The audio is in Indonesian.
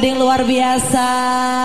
Gading luar biasa.